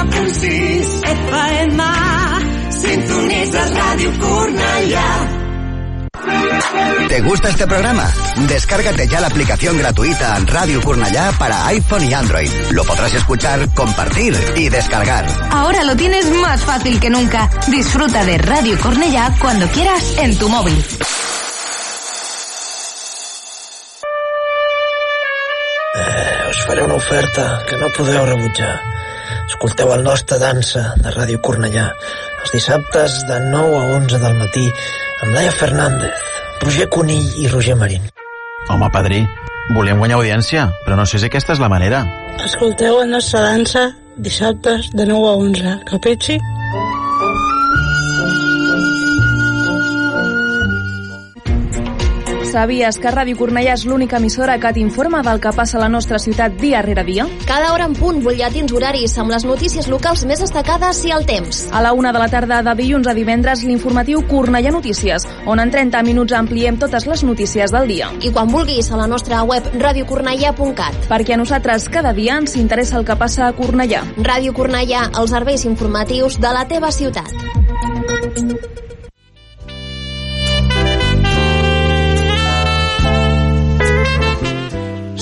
104.6 FM. Sintonitzes Ràdio Cornellà. ¿Te gusta este programa? Descárgate ya la aplicación gratuita Radio Cornellá para iPhone y Android. Lo podrás escuchar, compartir y descargar. Ahora lo tienes más fácil que nunca. Disfruta de Radio Cornellá cuando quieras en tu móvil. Eh, us faré una oferta que no podeu rebutjar. Escolteu el nostre dansa de Ràdio Cornellà els dissabtes de 9 a 11 del matí amb Laia Fernández, Roger Conill i Roger Marín. Home, padrí, volem guanyar audiència, però no sé si aquesta és la manera. Escolteu la nostra dansa dissabtes de 9 a 11. Capitxi? Sabies que Ràdio Cornellà és l'única emissora que t'informa del que passa a la nostra ciutat dia rere dia? Cada hora en punt, butlletins horaris amb les notícies locals més destacades i el temps. A la una de la tarda de dilluns a divendres, l'informatiu Cornellà Notícies, on en 30 minuts ampliem totes les notícies del dia. I quan vulguis a la nostra web radiocornellà.cat. Perquè a nosaltres cada dia ens interessa el que passa a Cornellà. Ràdio Cornellà, els serveis informatius de la teva ciutat.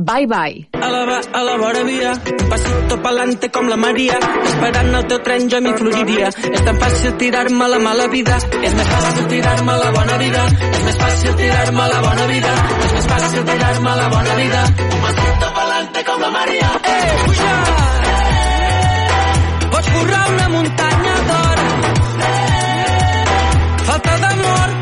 Bye bye. A la, a la vora via, pasito pa'lante com la Maria, esperant el teu tren jo m'hi floriria. És tan fàcil tirar-me la mala vida, és més fàcil tirar-me la bona vida, és més fàcil tirar-me la bona vida, és més fàcil tirar-me la bona vida. Un pasito pa'lante com la Maria. Eh, puja! Pots borrar una muntanya d'or. Falta d'amor,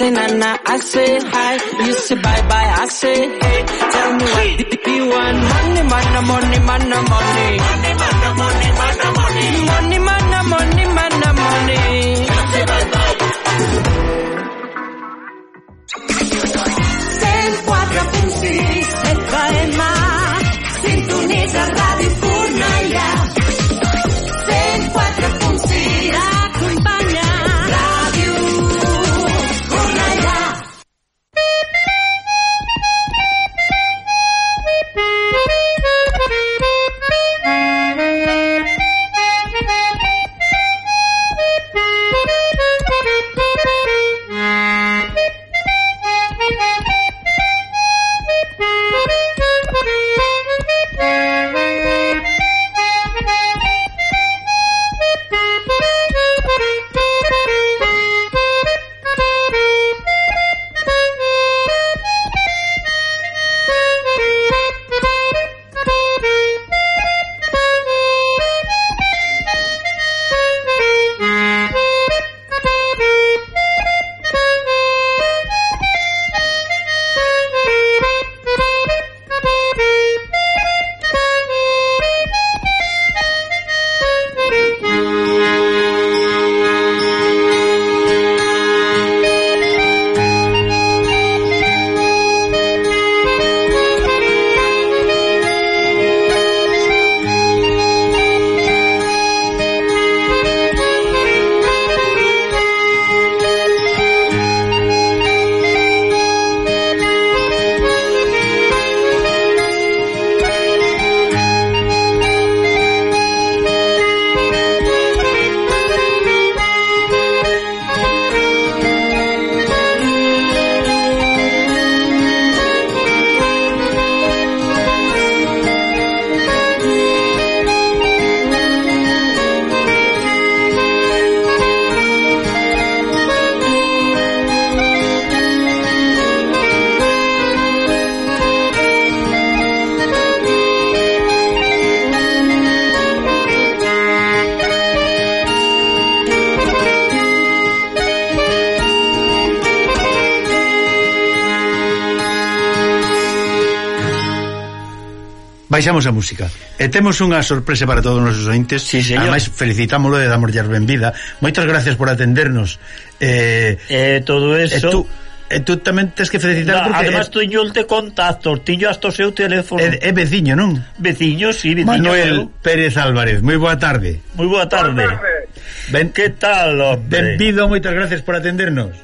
say na na. I say hi, you say bye bye. I say hey. Tell me what you want? Money, money, money. Money, money, Baixamos a música E temos unha sorpresa para todos os nosos ointes sí, señor. Ademais felicitámoslo e damos benvida Moitas gracias por atendernos eh, eh, Todo eso eh, tú, E tú tamén tens que felicitar no, porque... Además, eh, tiño el de contacto, tiño hasta o seu teléfono. É, é veciño, non? Veciño, sí, veciño. Manuel. Pérez Álvarez, moi boa tarde. Moi boa tarde. Boa tarde. Ben... Que tal, hombre? Benvido, moitas gracias por atendernos.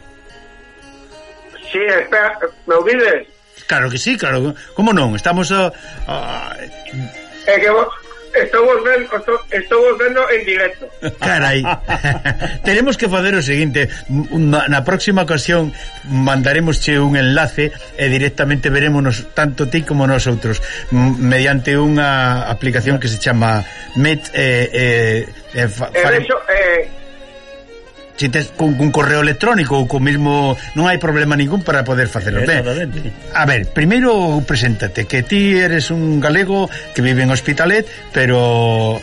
Sí, espera, me ouvides? Claro que sí, claro, como non? Estamos a... a... É que vos... Estamos vendo, estamos vendo en directo. Carai. Tenemos que fazer o seguinte. Na, na próxima ocasión Mandaremos che un enlace E directamente verémonos tanto ti como nosotros Mediante unha aplicación que se chama Met eh, eh, eh, fa, e, deixo, eh, Si tes con, con correo electrónico ou co mesmo non hai problema ningún para poder facelo. Ben, a ver, primeiro preséntate, que ti eres un galego que vive en Hospitalet, pero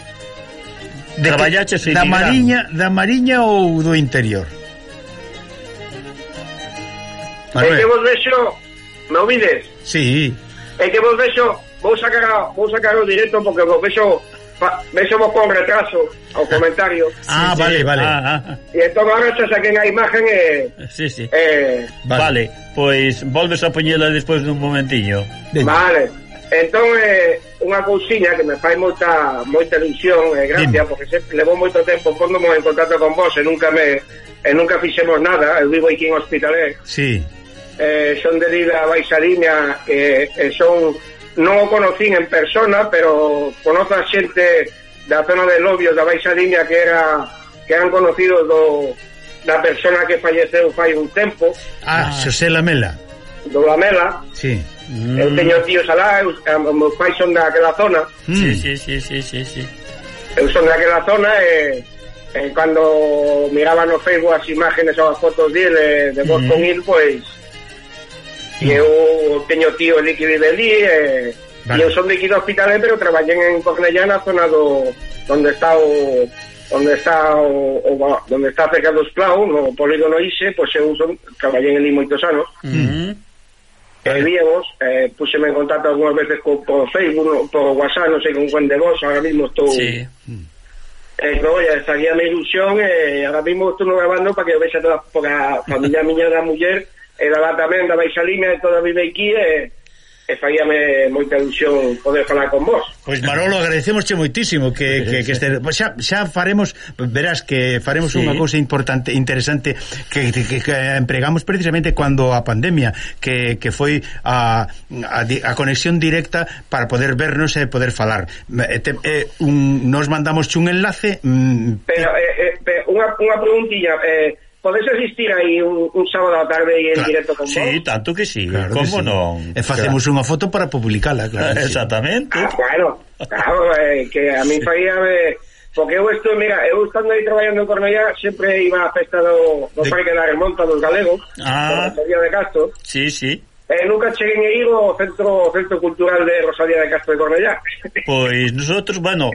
de traballaches que, da Mariña, da Mariña ou do interior? Manuel. É que vos vexo, me ouvides? Sí. É que vos vexo, vou sacar, vou sacar o directo porque vos vexo vexemos con retraso ao comentario. Ah, sí, vale, sí. vale. Ah, ah. E entón agora xa saquen a imagen e... Eh, sí, sí. Eh, vale, vale pois pues, volves a poñela despois dun momentiño. Dime. Vale. Entón, eh, unha cousiña que me fai moita moita ilusión e eh, gracia, Dime. porque sempre levou moito tempo póndome en contacto con vos e nunca me e nunca fixemos nada, eu vivo aquí en Hospitalet. Sí. Eh, son de Lila Baixariña, eh, eh, son non o conocín en persona, pero conozo a xente da zona de Lobios, da Baixa Limia, que era que eran conocidos do, da persona que falleceu fai un tempo. Ah, ah. Xosé Lamela. Do Lamela. Sí. Mm. Eu teño tíos alá, eu, meus pais son daquela zona. Mm. Sí, sí, sí, sí, sí, sí. Eu son daquela zona e... Eh, cando miraba no Facebook as imágenes ou as fotos dele de, de Boston mm. Hill, pois... Pues, mm. e eu teño tío ali que vive ali e, eh, vale. e eu son de aquí do hospital pero traballén en Cornellá na zona do onde está o onde está o, o onde está cerca dos Plau, no polígono Ise, pois eu son, traballei ali moitos anos. Mm -hmm. E víamos, eh, puxeme en contacto algunhas veces co, por Facebook, no, por WhatsApp, non sei con quen de vos, ahora mismo estou... Sí. Mm. Eh, no, ya estaría mi ilusión, eh, ahora mismo estou grabando para que o vexa toda, porque a familia miña da muller era lá tamén da baixalina e toda vive aquí e e faíame moita ilusión poder falar con vos. Pois Marolo, agradecemosche moitísimo que, que, que este, xa, xa faremos, verás que faremos sí. unha cousa importante, interesante que, que, que empregamos precisamente cando a pandemia, que, que foi a, a, a conexión directa para poder vernos e poder falar. E te, e, un, nos mandamos un enlace... Mm, pero, eh, eh, pero unha, unha preguntilla... Eh, Podes asistir aí un, un sábado á tarde e en claro, directo con vos? Sí, tanto que sí, claro como sí. non? E eh, facemos claro. unha foto para publicala, claro. Exactamente. Ah, bueno, ah, claro, eh, que a mí sí. faía... Eh, Porque eu estou, mira, eu estando aí traballando en Cornellá Sempre iba á festa do, do de... Parque da Remonta dos Galegos ah. Por a de Castro Sí, sí eh, nunca cheguen a ir ao centro, centro cultural de Rosalía de Castro de Cornellá. Pois nosotros, bueno,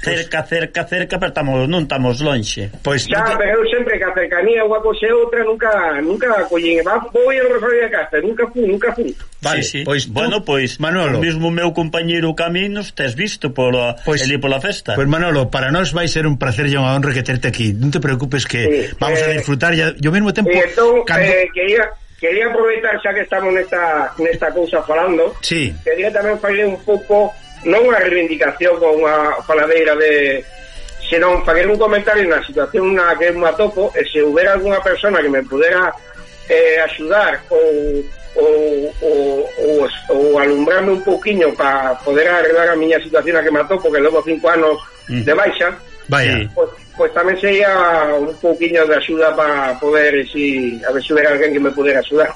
cerca, cerca, cerca, pero estamos, non estamos lonxe. Pois xa, nunca... pero eu sempre que a cercanía unha cosa e outra nunca nunca collín, va, vou ir a Rosalía de Castro, nunca fui, nunca fui. Vale, sí, sí. pois tú, bueno, pois Manolo, o mesmo meu compañeiro Caminos tes visto pola eh, pois, ali pola festa. Pois Manolo, para nós vai ser un placer e unha honra que terte aquí. Non te preocupes que sí, vamos eh, a disfrutar e ao mesmo tempo eh, entón, cando... eh, quería Quería aproveitar, xa que estamos nesta, nesta cousa falando, sí. quería tamén fazer un pouco, non unha reivindicación con unha faladeira de senón fazer un comentario na situación na que me atopo e se houbera alguna persona que me pudera eh, axudar ou ou, ou, ou, ou alumbrarme un pouquiño para poder arreglar a miña situación a que me atopo que levo cinco anos mm. de baixa Vaya. Pois, pues tamén sería un pouquiño de axuda para poder, si, a ver se hubiera alguén que me pudera axudar.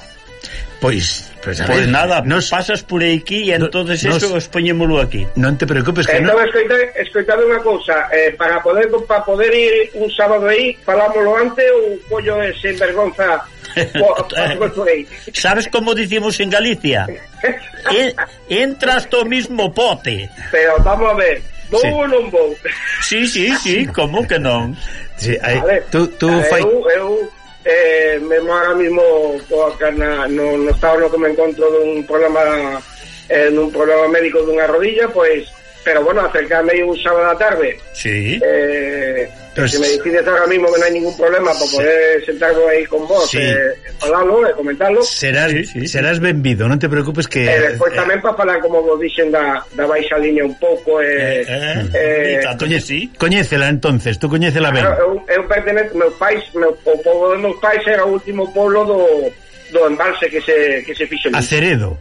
Pois, pois, a ver, nada, nos, pasas por aquí e no, entonces nos, eso os poñémolo aquí. Non te preocupes que eh, non... Escoita, escoitade unha cousa, eh, para poder para poder ir un sábado aí, falámoslo antes ou collo ese vergonza Sabes como dicimos en Galicia? E, entras to mismo pote. Pero vamos a ver, Vou sí. ou non vou? Sí, sí, sí, como que non? Sí, aí, ver, tú, tú fai... eu eu eh, mesmo ahora mismo coa, na, no, no estado no que me encontro dun problema eh, nun problema médico dunha rodilla, pois pero bueno, acercame un sábado a tarde. Sí. Eh, pues, si me decides ahora mismo que no hay ningún problema para sí. poder sentarme ahí con vos, sí. eh, hablarlo, eh, comentarlo. Serás, sí, serás benvido, non te preocupes que... Eh, despois eh, tamén para falar como vos dixen da, da baixa línea un pouco... Eh, eh, eh, eh, coñeci, coñécela entonces, tú coñécela ah, ben. Claro, eu, eu pertenento, meu pais, meu, o povo de meus pais era o último pueblo do, do embalse que se, que se fixo. A Ceredo.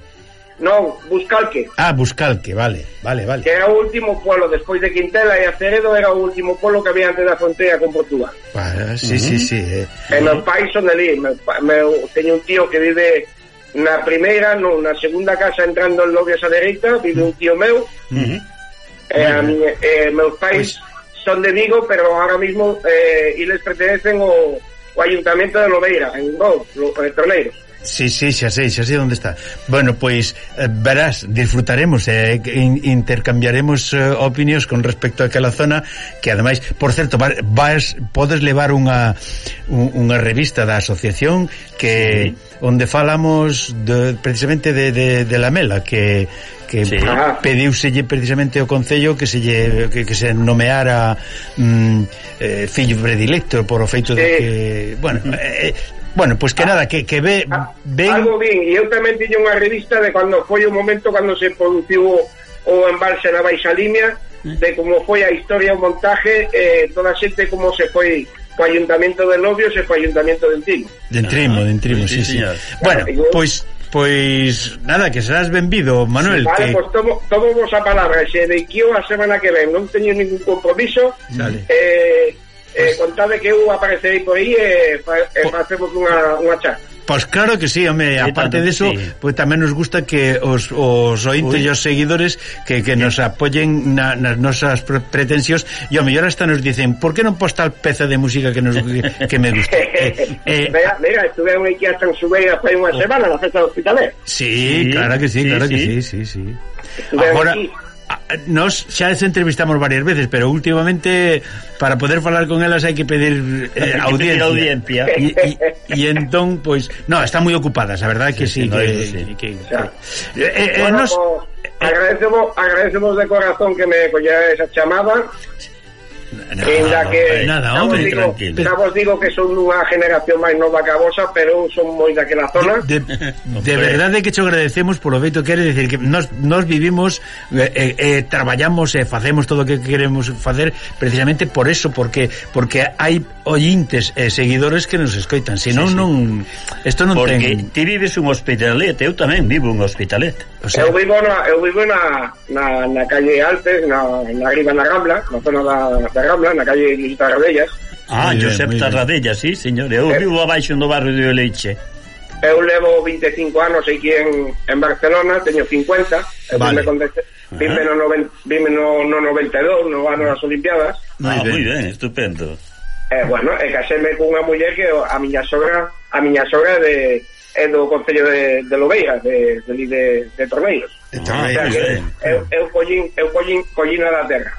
Non, Buscalque. Ah, Buscalque, vale, vale, vale. Que era o último polo, despois de Quintela e Aceredo era o último polo que había antes da fronteira con Portugal. Ah, sí, uh -huh. sí, sí. Eh. E meus pais son ali. meu, meu, teño un tío que vive na primeira, no, na segunda casa entrando en Lobias a dereita, vive un tío meu, uh -huh. e, a miña, eh, meus pais pues... son de Vigo, pero ahora mismo eh, e les pertenecen o, o Ayuntamiento de Lobeira, en Gou, eh, Torneiros. Sí, sí, xa sei, xa sei onde está. Bueno, pois eh, verás, disfrutaremos e eh, in, intercambiaremos eh, opinións con respecto a aquela zona que ademais, por certo, vas podes levar unha unha revista da asociación que sí. onde falamos de, precisamente de, de, de la mela que que sí. pediuselle precisamente ao concello que se lle, que, que se nomeara mm, eh, fillo predilecto por o feito de sí. que, bueno, eh, eh Bueno, pois pues que nada, que, que ve, ve... ven... Algo bien, e eu tamén tiño unha revista de cando foi o momento cando se produciu o embalse na Baixa Limia, de como foi a historia o montaje, eh, toda a xente como se foi co Ayuntamiento de Lobios e co Ayuntamiento de Entrimo. De Entrimo, de Entrimo, sí, sí. sí. Bueno, claro, pois... Pues, Pois nada, que serás benvido, Manuel sí, Vale, que... pois tomo, tomo vos a palabra Se de aquí a semana que ven Non teño ningún compromiso Dale. Eh, Eh, contade que eu aparecerei por aí e, eh, fa, eh, e facemos unha, unha charla. Pois claro que sí, home, aparte de eso, sí. pois pues, tamén nos gusta que os, os ointes e os seguidores que, que nos apoyen na, nas nosas pretensións e ao mellor hasta nos dicen, por que non posta tal peza de música que nos que me gusta? eh, eh, mira, mira, estuve aquí hasta en Xubeira fai unha semana na festa do hospitalé. Sí, sí, claro que sí, sí claro sí. que sí, sí, sí. Agora, aquí Ah, nos xa as entrevistamos varias veces, pero últimamente para poder falar con elas hai que pedir eh, audiencia. audiencia. E, e, e entón, pois, no, están moi ocupadas, a verdade que sí, sí, que, no que, sí. que, que xa. Eh, eh, eh, bueno, nos, pues, agradecemos, agradecemos de corazón que me collades esa chamada Nada, en la que nada, xa hombre, digo, tranquilo. Xa vos digo que son unha generación máis nova que a vosa, pero son moi daquela zona. De, de, de verdade que che agradecemos polo feito quere decir que nos, nos vivimos eh, eh, eh traballamos e eh, facemos todo o que queremos facer precisamente por eso, porque porque hai ointes e eh, seguidores que nos escoitan, senón sí, sí. non isto non porque ten. Porque ti vives un hospitalet, eu tamén vivo un hospitalet. O sea... Eu vivo na, eu vivo na, na, na calle Altes, na, na Riva na Rambla, na zona da, da Rambla, na calle Luis Tarradellas. Ah, muy Josep bien, Tarradellas, sí, señor. Eu eh, vivo abaixo no barrio de Oleiche. Eu levo 25 anos aquí en, en Barcelona, teño 50, eu vale. me. Vime no, noven, vime no, no 92, no ano das Olimpiadas. Ah, moi ben, estupendo. Eh, bueno, e caseme cunha muller que a miña sogra, a miña sogra de é do Concello de, de Lobeira, de, de, de, de Torneiros. De Torneiros, o sea, eu, eu collín, eu collín, collina da terra.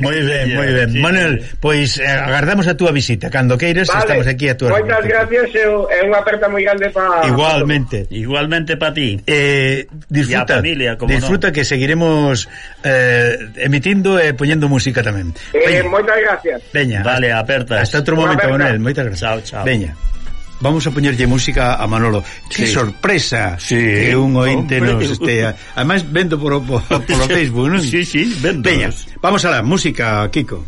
moi ben, moi ben. Sí. Manuel, pois eh, agardamos a túa visita. Cando queiras, vale. estamos aquí a túa Moitas gracias, eu, é unha aperta moi grande para... Igualmente. Pa Igualmente para ti. Eh, disfruta, familia, como disfruta no. que seguiremos eh, emitindo e eh, poñendo música tamén. Eh, Veña. moitas gracias. Veña. Vale, aperta. Hasta outro momento, Manuel. Moitas gracias. Chao, chao. Veña vamos a poñerlle música a Manolo. Que sí. sorpresa sí. que un ointe Hombre. nos estea. Ademais, vendo por, por, o Facebook, non? Sí, sí, vendo. Veña, vamos a la música, Kiko.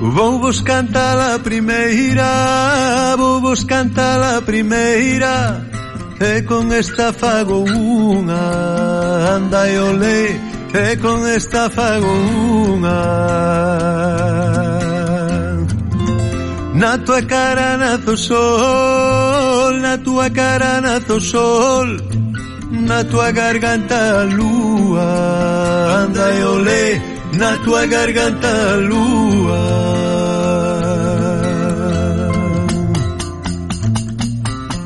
Vou vos cantar a primeira Vou vos cantar a primeira E con esta fago unha anda e olé e con esta fago unha Na tua cara nazo sol Na tua cara nazo sol Na tua garganta lúa. Anda e olé Na tua garganta lúa.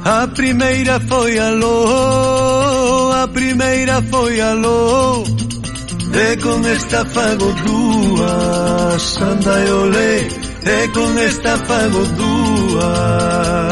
A primeira foi a lo, a primeira foi a lo, E con esta fago dúas Anda e olé. E con esta fago dúas